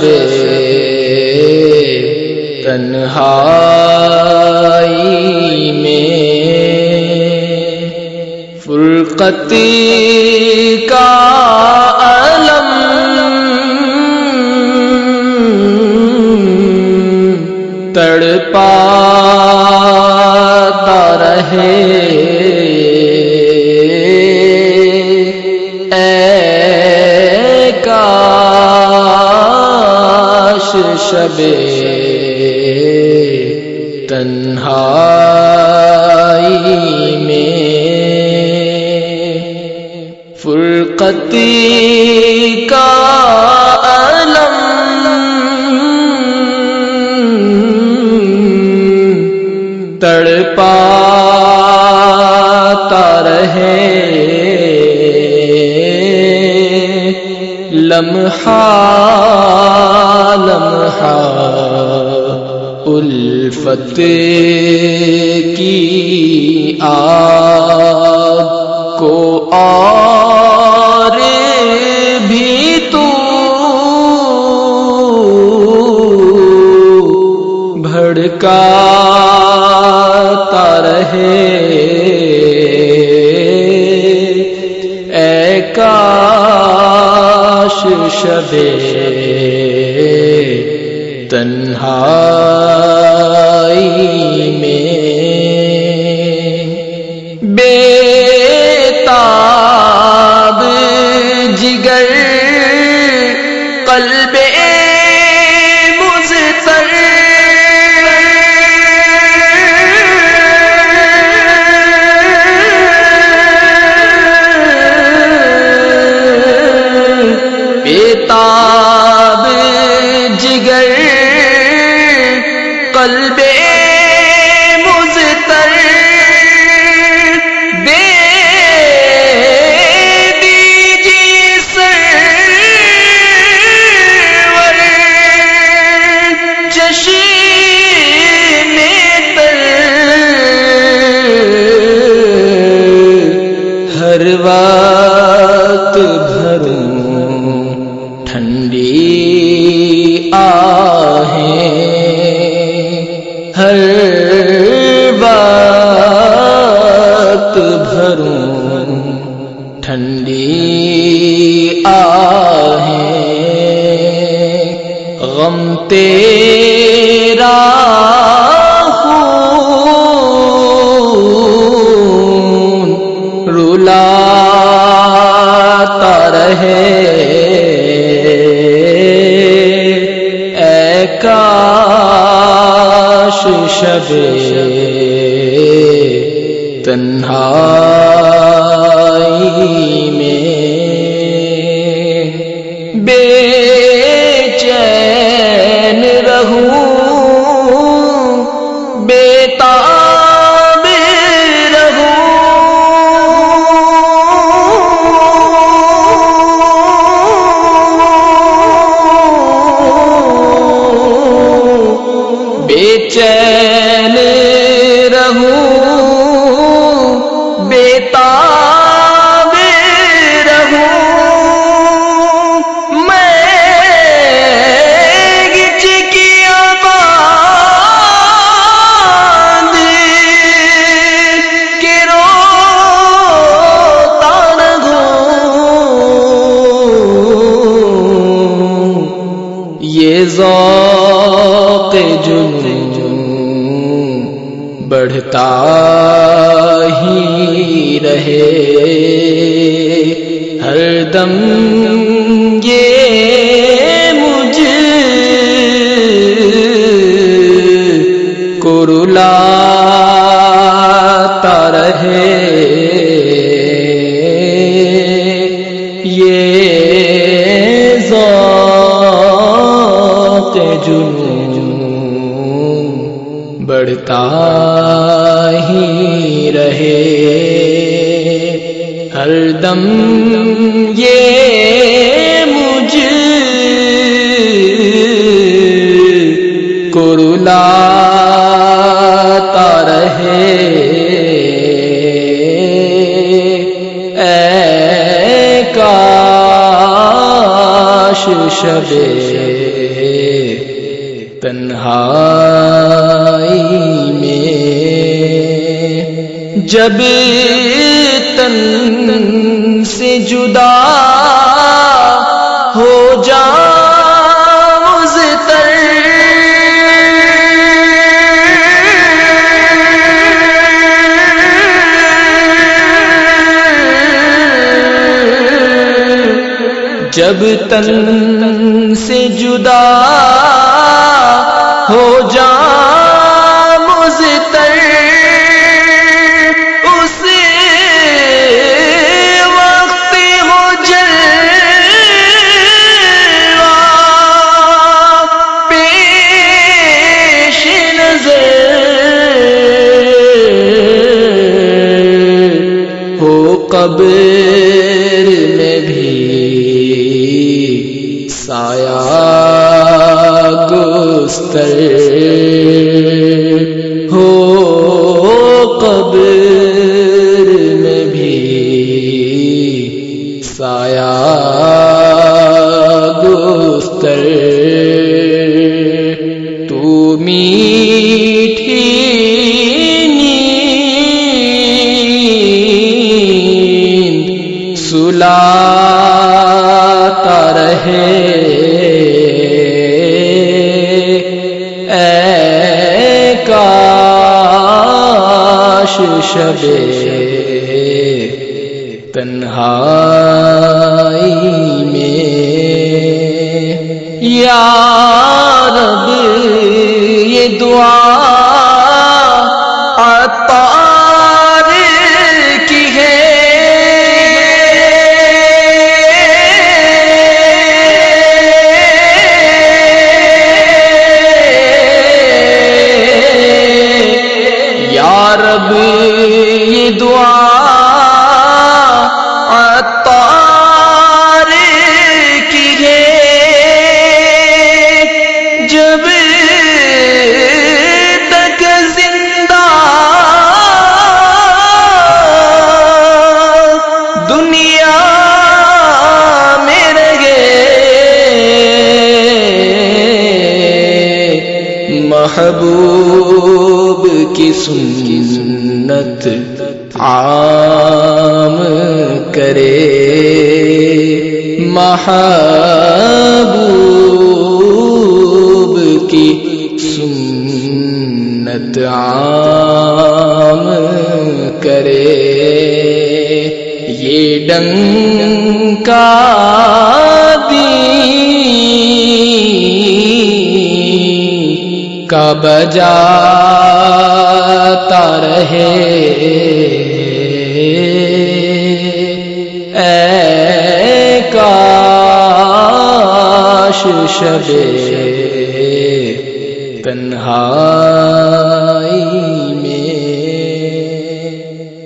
شب تنہائی میں فرقتی کا علم تڑپا رہے۔ اے شب تنہائی میں فرقتی کا علم تڑپا رہے لمحہ لمحہ الفت کی آگ کو اور بھی تو بھڑکا تنہائی میں قلب ہر بات بھروں ٹھنڈی آہیں غم تیرے تنہائی میں بڑھتا ہی رہے۔ ہر دم یہ مجھ کو رلاتا رہے۔ یہ ذوق جنون بڑھتا رہے ہر دم یہ مجھ کو رلاتا رہے۔ اے کاش شب تنہائی جب تن سے جدا ہو جا جب تن سے جدا ہو جا مزتر گستر شب سنت عام کرے۔ محبوب کی سنت عام کرے۔ یہ ڈنکا کا بجاتا رہے۔ اے کاش شب تنہا